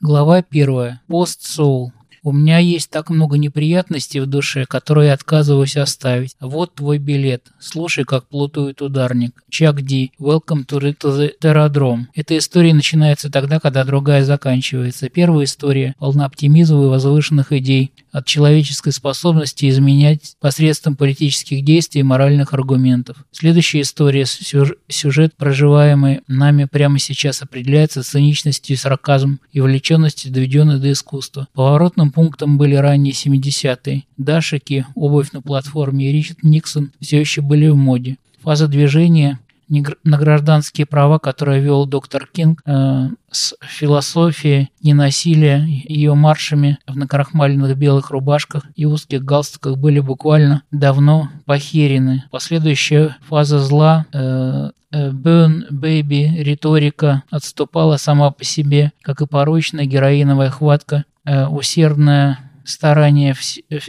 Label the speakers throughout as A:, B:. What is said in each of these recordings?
A: Глава первая. Пост-соул. У меня есть так много неприятностей в душе, которые отказываюсь оставить. Вот твой билет. Слушай, как плутует ударник. Чак Ди. Welcome to Terradrome. Эта история начинается тогда, когда другая заканчивается. Первая история полна оптимизма и возвышенных идей от человеческой способности изменять посредством политических действий и моральных аргументов. Следующая история, сюжет, проживаемый нами прямо сейчас, определяется циничностью и сарказмом и увлеченностью, доведенной до искусства. Поворотным пунктом были ранние 70-е. Дашики, обувь на платформе и Ричард Никсон все еще были в моде. Фаза движения на гражданские права, которые вел доктор Кинг э, с философией ненасилия, ее маршами в накрахмаленных белых рубашках и узких галстуках были буквально давно похерены. Последующая фаза зла э, э Burn риторика отступала сама по себе, как и порочная героиновая хватка, э, усердная старания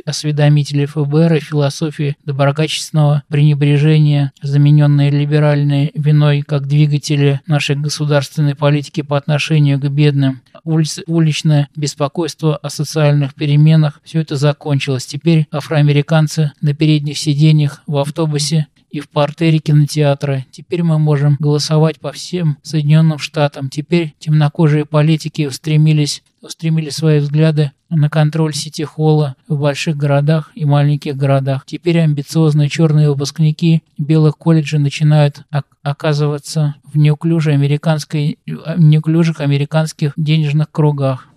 A: осведомителей ФБР и философии доброкачественного пренебрежения, замененной либеральной виной как двигатели нашей государственной политики по отношению к бедным, уличное беспокойство о социальных переменах, все это закончилось. Теперь афроамериканцы на передних сиденьях в автобусе и в портере кинотеатра. Теперь мы можем голосовать по всем Соединенным Штатам. Теперь темнокожие политики устремились, устремили свои взгляды на контроль сити-холла в больших городах и маленьких городах. Теперь амбициозные черные выпускники белых колледжей начинают оказываться в неуклюжих американских денежных кругах.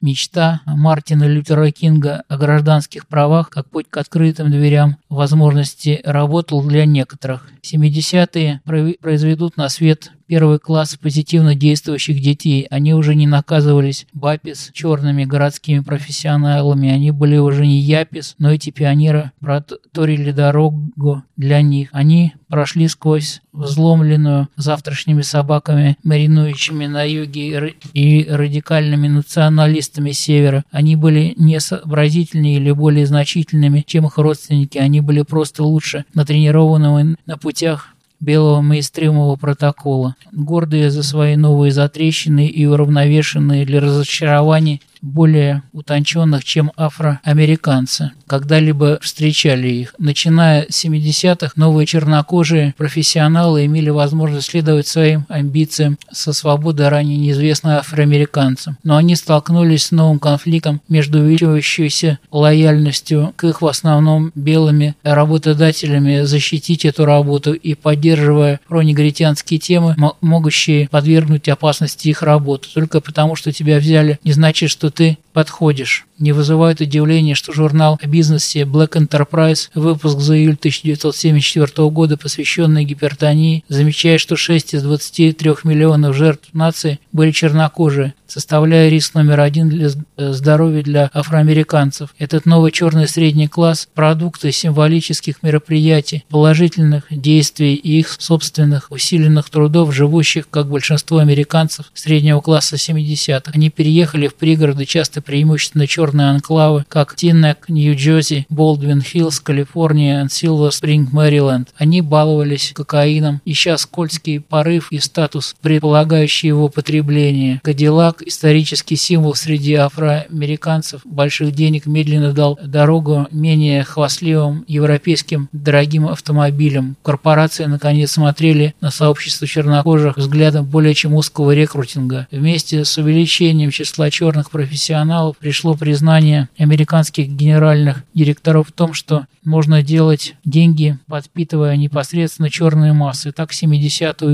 A: Мечта Мартина Лютера Кинга о гражданских правах как путь к открытым дверям возможности работал для некоторых. 70-е произведут на свет первый класс позитивно действующих детей. Они уже не наказывались БАПИС черными городскими профессионалами. Они были уже не ЯПИС, но эти пионеры проторили дорогу для них. Они прошли сквозь взломленную завтрашними собаками, маринующими на юге и радикальными националистами севера. Они были не сообразительнее или более значительными, чем их родственники. Они были просто лучше натренированными на путях белого мейстримового протокола. Гордые за свои новые затрещины и уравновешенные для разочарований более утонченных, чем афроамериканцы, когда-либо встречали их. Начиная с 70-х, новые чернокожие профессионалы имели возможность следовать своим амбициям со свободой ранее неизвестных афроамериканцам. Но они столкнулись с новым конфликтом между увеличивающейся лояльностью к их в основном белыми работодателями защитить эту работу и поддерживая пронегритянские темы, могущие подвергнуть опасности их работу. Только потому, что тебя взяли, не значит, что ты подходишь. Не вызывает удивления, что журнал о бизнесе Black Enterprise, выпуск за июль 1974 года, посвященный гипертонии, замечает, что 6 из 23 миллионов жертв нации были чернокожие, составляя риск номер один для э, здоровья для афроамериканцев. Этот новый черный средний класс – продукты символических мероприятий, положительных действий и их собственных усиленных трудов, живущих, как большинство американцев среднего класса 70-х. Они переехали в пригороды, часто преимущественно черные анклавы, как Тиннек, Нью-Джерси, Болдвин-Хиллз, Калифорния и Силвер Спринг, Мэриленд. Они баловались кокаином, ища скользкий порыв и статус, предполагающий его потребление. Кадиллак исторический символ среди афроамериканцев больших денег медленно дал дорогу менее хвастливым европейским дорогим автомобилям. Корпорации наконец смотрели на сообщество чернокожих взглядом более чем узкого рекрутинга. Вместе с увеличением числа черных профессионалов пришло признание американских генеральных директоров в том, что можно делать деньги, подпитывая непосредственно черные массы. Так 70-е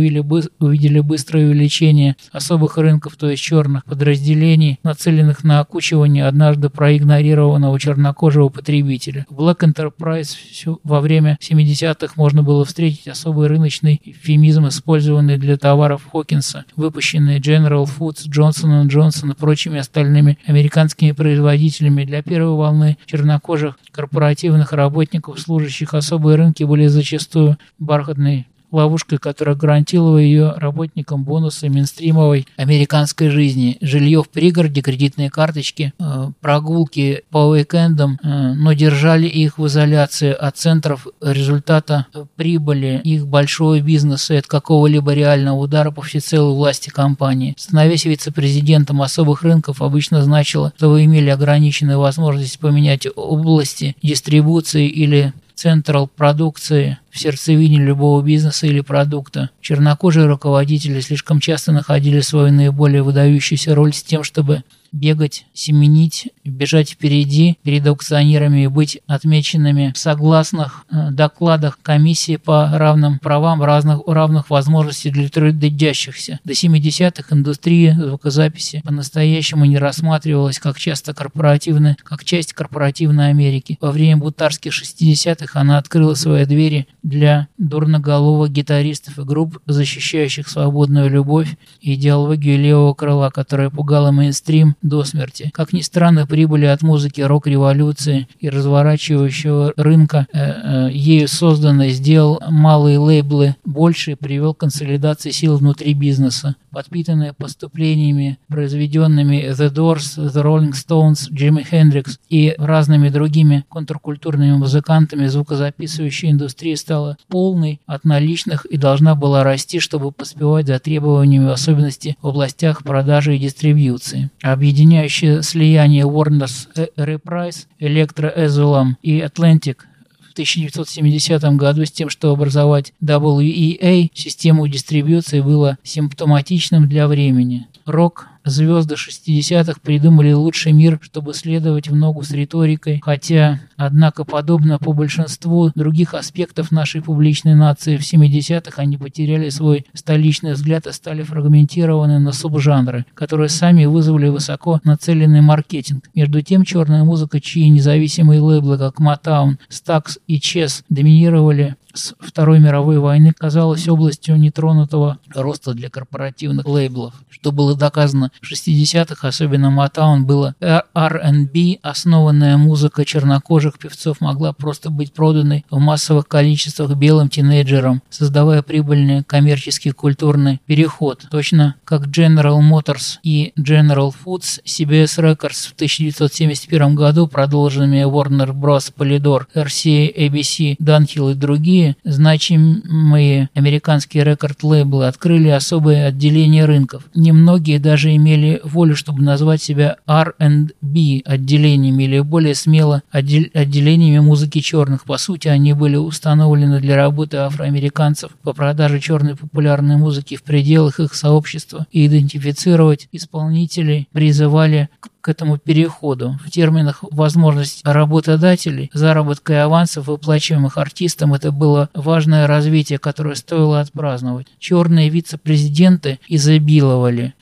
A: увидели, быстрое увеличение особых рынков, то есть черных подразделений, нацеленных на окучивание однажды проигнорированного чернокожего потребителя. В Black Enterprise все во время 70-х можно было встретить особый рыночный эвфемизм, использованный для товаров Хокинса, выпущенные General Foods, Johnson Johnson и прочими остальными американскими производителями. Для первой волны чернокожих корпоративных работников, служащих особые рынки, были зачастую бархатный ловушкой, которая гарантировала ее работникам бонусы мейнстримовой американской жизни. Жилье в пригороде, кредитные карточки, э, прогулки по уикендам, э, но держали их в изоляции от центров результата прибыли их большого бизнеса и от какого-либо реального удара по всецелой власти компании. Становясь вице-президентом особых рынков обычно значило, что вы имели ограниченную возможность поменять области дистрибуции или централ продукции в сердцевине любого бизнеса или продукта. Чернокожие руководители слишком часто находили свою наиболее выдающуюся роль с тем, чтобы бегать, семенить, бежать впереди перед аукционерами и быть отмеченными в согласных э, докладах комиссии по равным правам разных, равных возможностей для трудящихся. До 70-х индустрия звукозаписи по-настоящему не рассматривалась как часто корпоративная, как часть корпоративной Америки. Во время бутарских 60-х она открыла свои двери для дурноголовых гитаристов и групп, защищающих свободную любовь и идеологию левого крыла, которая пугала мейнстрим до смерти. Как ни странно, прибыли от музыки рок-революции и разворачивающего рынка э, э, ею созданной сделал малые лейблы больше и привел к консолидации сил внутри бизнеса подпитанная поступлениями, произведенными The Doors, The Rolling Stones, Джимми Хендрикс и разными другими контркультурными музыкантами, звукозаписывающая индустрия стала полной от наличных и должна была расти, чтобы поспевать за требованиями, в особенности в областях продажи и дистрибьюции. Объединяющее слияние Warner's Reprise, Electro Ezulam и Atlantic 1970 году с тем, что образовать WEA, систему дистрибьюции было симптоматичным для времени. Рок звезды 60-х придумали лучший мир, чтобы следовать в ногу с риторикой, хотя, однако, подобно по большинству других аспектов нашей публичной нации, в 70-х они потеряли свой столичный взгляд и стали фрагментированы на субжанры, которые сами вызвали высоко нацеленный маркетинг. Между тем, черная музыка, чьи независимые лейблы, как Motown, Stax и Chess, доминировали с Второй мировой войны казалась областью нетронутого роста для корпоративных лейблов. Что было доказано в 60-х, особенно Motown, было R&B, основанная музыка чернокожих певцов могла просто быть проданной в массовых количествах белым тинейджерам, создавая прибыльный коммерческий культурный переход. Точно как General Motors и General Foods, CBS Records в 1971 году, продолженными Warner Bros. Polydor, RCA, ABC, Dunhill и другие, значимые американские рекорд-лейблы открыли особые отделения рынков. Немногие даже имели волю, чтобы назвать себя R&B отделениями или более смело отделениями музыки черных. По сути, они были установлены для работы афроамериканцев по продаже черной популярной музыки в пределах их сообщества и идентифицировать исполнителей призывали к к этому переходу. В терминах возможность работодателей, заработка и авансов, выплачиваемых артистам, это было важное развитие, которое стоило отпраздновать. Черные вице-президенты изобиловали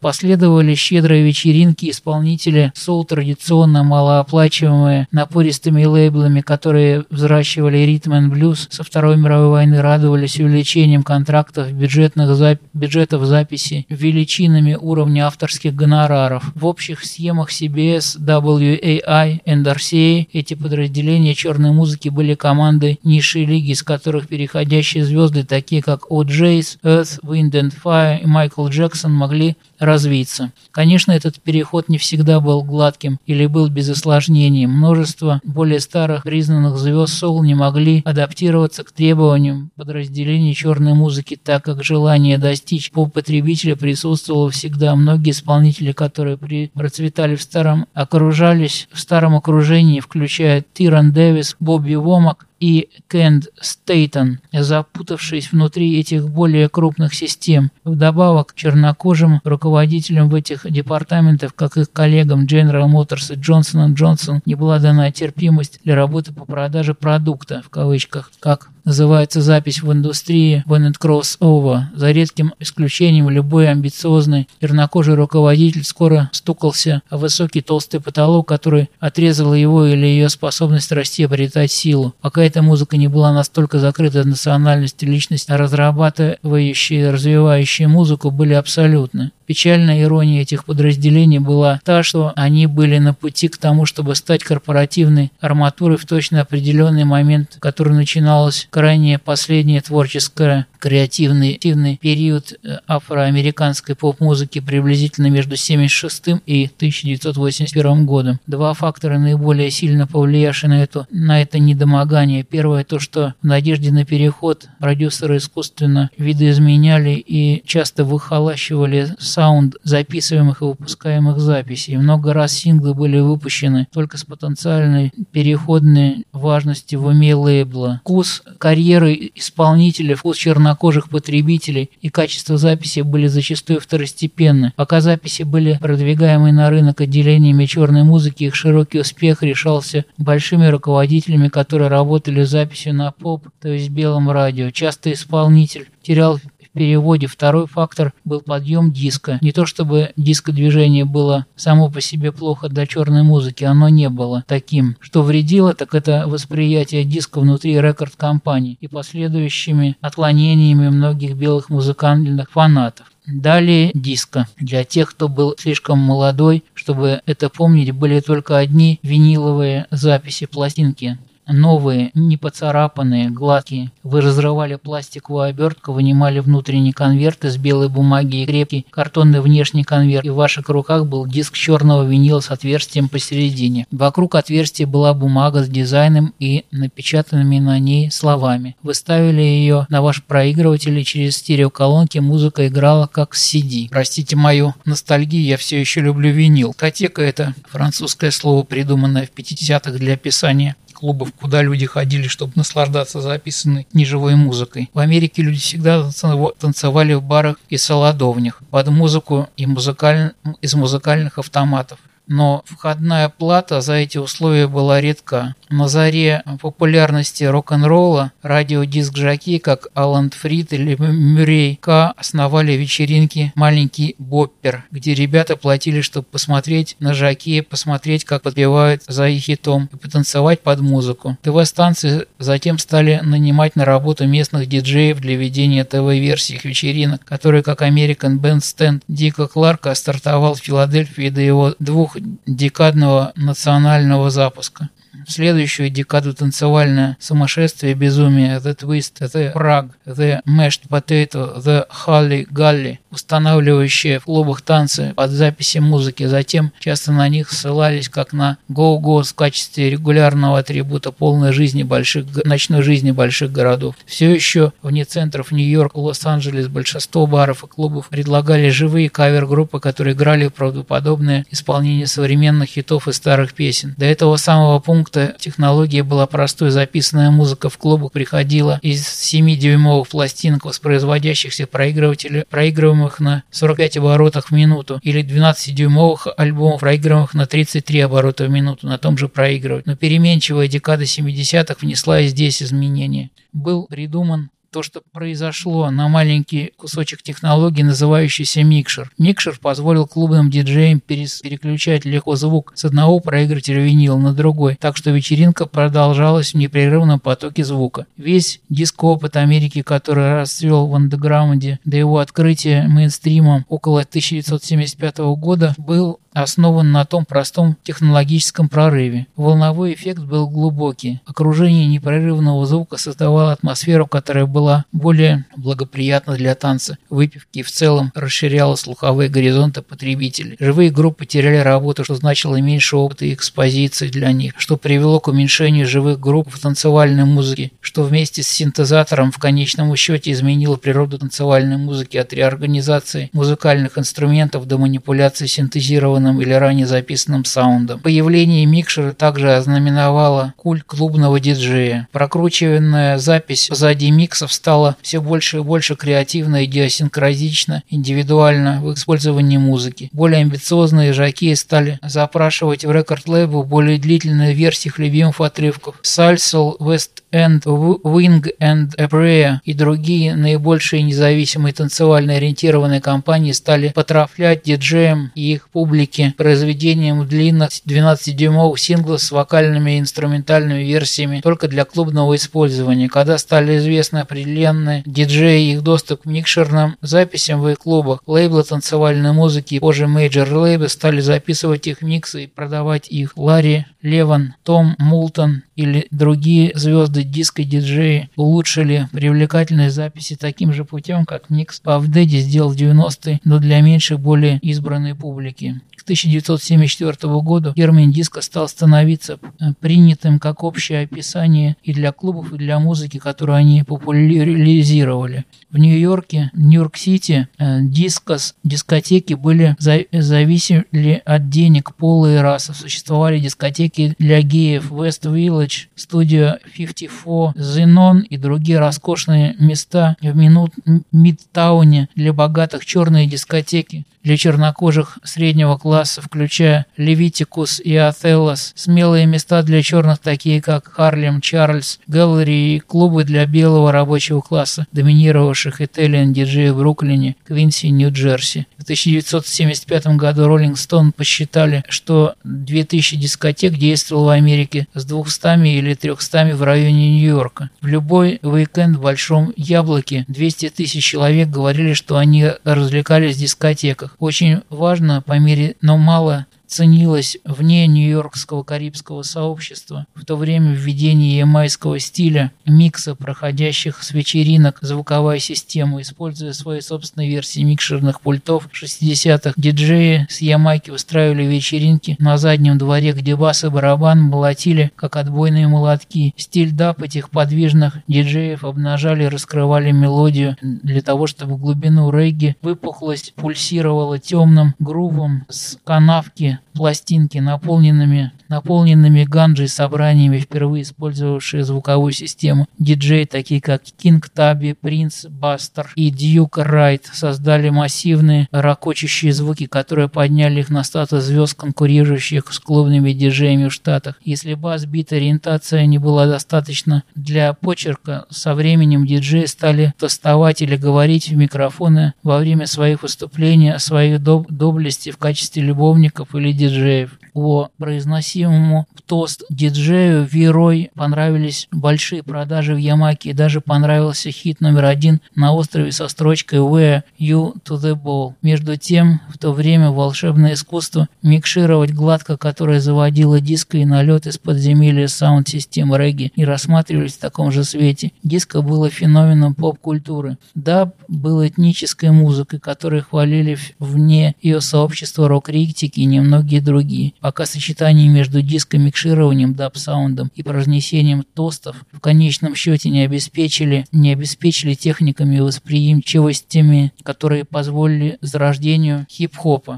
A: последовали щедрые вечеринки исполнители соул традиционно малооплачиваемые напористыми лейблами, которые взращивали ритм и блюз со Второй мировой войны, радовались увеличением контрактов, бюджетных зап... бюджетов записи, величинами уровня авторских гонораров. В общих схемах CBS, WAI и RCA эти подразделения черной музыки были командой низшей лиги, из которых переходящие звезды, такие как O'Jays, Earth, Wind and Fire и Майкл Джексон могли развиться. Конечно, этот переход не всегда был гладким или был без осложнений. Множество более старых признанных звезд соул не могли адаптироваться к требованиям подразделений черной музыки, так как желание достичь по потребителя присутствовало всегда. Многие исполнители, которые процветали в старом, окружались в старом окружении, включая Тиран Дэвис, Бобби Вомак, и Кент Стейтон, запутавшись внутри этих более крупных систем. Вдобавок, чернокожим руководителям в этих департаментах, как их коллегам General Motors и Johnson Johnson, не была дана терпимость для работы по продаже продукта, в кавычках, как называется запись в индустрии when it cross over. За редким исключением любой амбициозный чернокожий руководитель скоро стукался о высокий толстый потолок, который отрезал его или ее способность расти и обретать силу. Пока эта музыка не была настолько закрыта от национальности, личность, а разрабатывающие и развивающие музыку были абсолютны. Печальная ирония этих подразделений была та, что они были на пути к тому, чтобы стать корпоративной арматурой в точно определенный момент, который начиналось крайне последнее творческое креативный период э, афроамериканской поп-музыки приблизительно между 1976 и 1981 годом. Два фактора наиболее сильно повлиявшие на, эту, на это недомогание. Первое то, что в надежде на переход продюсеры искусственно видоизменяли и часто выхолащивали саунд записываемых и выпускаемых записей. Много раз синглы были выпущены только с потенциальной переходной важностью в уме лейбла. Вкус карьеры исполнителя, вкус чернокожих потребителей и качество записи были зачастую второстепенны. Пока записи были продвигаемы на рынок отделениями черной музыки, их широкий успех решался большими руководителями, которые работали записью на поп, то есть белом радио. Часто исполнитель терял переводе второй фактор был подъем диска. Не то чтобы дискодвижение было само по себе плохо для черной музыки, оно не было таким. Что вредило, так это восприятие диска внутри рекорд-компаний и последующими отклонениями многих белых музыкальных фанатов. Далее диско. Для тех, кто был слишком молодой, чтобы это помнить, были только одни виниловые записи пластинки новые, не поцарапанные, гладкие. Вы разрывали пластиковую обертку, вынимали внутренний конверт из белой бумаги и крепкий картонный внешний конверт, и в ваших руках был диск черного винила с отверстием посередине. Вокруг отверстия была бумага с дизайном и напечатанными на ней словами. Вы ставили ее на ваш проигрыватель, и через стереоколонки музыка играла как с CD. Простите мою ностальгию, я все еще люблю винил. Катека – это французское слово, придуманное в 50-х для описания клубов, куда люди ходили, чтобы наслаждаться записанной неживой музыкой. В Америке люди всегда танцевали в барах и солодовнях под музыку и музыкаль... из музыкальных автоматов но входная плата за эти условия была редка. На заре популярности рок-н-ролла радиодиск-жаки, как Алан Фрид или Мюррей К. основали вечеринки «Маленький Боппер», где ребята платили, чтобы посмотреть на жаки, посмотреть, как подпевают за их хитом и потанцевать под музыку. ТВ-станции затем стали нанимать на работу местных диджеев для ведения ТВ-версий их вечеринок, которые, как American Bandstand Дика Кларка, стартовал в Филадельфии до его двух декадного национального запуска следующую декаду танцевальное сумасшествие, безумие, The Twist, The Prague, The Mashed Potato, The Holly Gully, устанавливающие в клубах танцы под записи музыки. Затем часто на них ссылались как на Go-Go в качестве регулярного атрибута полной жизни больших, ночной жизни больших городов. Все еще вне центров Нью-Йорк, Лос-Анджелес большинство баров и клубов предлагали живые кавер-группы, которые играли правдоподобное исполнение современных хитов и старых песен. До этого самого пункта что технология была простой. Записанная музыка в клубах приходила из 7-дюймовых пластинок, воспроизводящихся проигрывателей, проигрываемых на 45 оборотах в минуту, или 12-дюймовых альбомов, проигрываемых на 33 оборота в минуту на том же проигрывателе. Но переменчивая декада 70-х внесла и здесь изменения. Был придуман то, что произошло на маленький кусочек технологии, называющийся микшер. Микшер позволил клубным диджеям переключать легко звук с одного проигрывателя винил на другой, так что вечеринка продолжалась в непрерывном потоке звука. Весь диск-опыт Америки, который расцвел в андеграунде до его открытия мейнстримом около 1975 года, был основан на том простом технологическом прорыве. Волновой эффект был глубокий. Окружение непрерывного звука создавало атмосферу, которая была более благоприятна для танца, выпивки в целом расширяла слуховые горизонты потребителей. Живые группы теряли работу, что значило меньше опыта и экспозиции для них, что привело к уменьшению живых групп в танцевальной музыке, что вместе с синтезатором в конечном счете изменило природу танцевальной музыки от реорганизации музыкальных инструментов до манипуляции синтезированным записанным или ранее записанным саундом. Появление микшера также ознаменовало культ клубного диджея. Прокручиванная запись позади миксов стала все больше и больше креативно, идиосинкразично, индивидуально в использовании музыки. Более амбициозные жаки стали запрашивать в рекорд-лейбл более длительные версии любимых отрывков. Salsal, West and Wing and a и другие наибольшие независимые танцевально ориентированные компании стали потрафлять диджеям и их публике произведением длинных 12-дюймовых синглов с вокальными и инструментальными версиями только для клубного использования. Когда стали известны определенные диджеи и их доступ к микшерным записям в их клубах, лейблы танцевальной музыки и позже мейджор лейблы стали записывать их миксы и продавать их. Ларри Леван, Том Мултон или другие звезды диско-диджеи улучшили привлекательные записи таким же путем, как Никс Daddy сделал в 90-е, но для меньших, более избранной публики. К 1974 году термин диско стал становиться э, принятым как общее описание и для клубов, и для музыки, которую они популяризировали. В Нью-Йорке, Нью-Йорк-Сити э, дискос, дискотеки были зависели от денег, пола и расы. Существовали дискотеки для геев West Village, Studio 54, Zenon и другие роскошные места в минут Мидтауне для богатых черные дискотеки для чернокожих среднего класса, включая Левитикус и Отеллос, смелые места для черных, такие как Харлем, Чарльз, Гэллери и клубы для белого рабочего класса, доминировавших Италиан диджеи в Бруклине, Квинси, Нью-Джерси. В 1975 году Роллинг Стоун посчитали, что 2000 дискотек действовало в Америке с 200 или 300 в районе Нью-Йорка. В любой уикенд в Большом Яблоке 200 тысяч человек говорили, что они развлекались в дискотеках. Очень важно по мере, но мало ценилось вне нью-йоркского карибского сообщества. В то время введение ямайского стиля, микса проходящих с вечеринок звуковая система, используя свои собственные версии микшерных пультов 60-х, диджеи с Ямайки устраивали вечеринки на заднем дворе, где бас и барабан молотили, как отбойные молотки. Стиль даб этих подвижных диджеев обнажали и раскрывали мелодию для того, чтобы глубину регги выпухлость пульсировала темным грувом с канавки пластинки, наполненными, наполненными ганджей собраниями, впервые использовавшие звуковую систему. Диджеи, такие как Кинг Таби, Принц Бастер и Дьюк Райт, создали массивные ракочущие звуки, которые подняли их на статус звезд, конкурирующих с клубными диджеями в Штатах. Если бас-бит ориентация не была достаточно для почерка, со временем диджеи стали тостовать или говорить в микрофоны во время своих выступлений о своих доб доблести в качестве любовников или диджеев. О произносимому тост диджею Вирой понравились большие продажи в Ямаке и даже понравился хит номер один на острове со строчкой «Where you to the ball». Между тем, в то время волшебное искусство микшировать гладко, которое заводило диско и налет из подземелья саунд-системы регги и рассматривались в таком же свете. Диско было феноменом поп-культуры. Даб был этнической музыкой, которую хвалили вне ее сообщества рок-критики и немногие другие пока сочетание между дискомикшированием, даб-саундом и произнесением тостов в конечном счете не обеспечили, не обеспечили техниками и восприимчивостями, которые позволили зарождению хип-хопа.